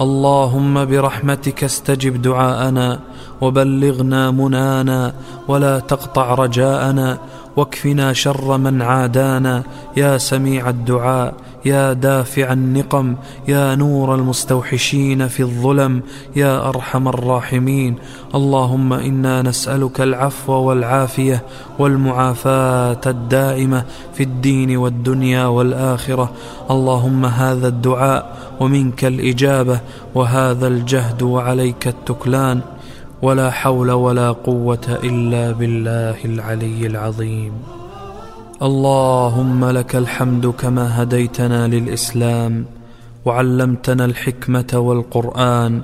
اللهم برحمتك استجب دعاءنا وبلغنا منانا ولا تقطع رجاءنا واكفنا شر من عادانا يا سميع الدعاء يا دافع النقم يا نور المستوحشين في الظلم يا أرحم الراحمين اللهم إنا نسألك العفو والعافية والمعافاة الدائمة في الدين والدنيا والآخرة اللهم هذا الدعاء ومنك الإجابة وهذا الجهد وعليك التكلان ولا حول ولا قوة إلا بالله العلي العظيم. اللهم لك الحمد كما هديتنا للإسلام وعلمتنا الحكمة والقرآن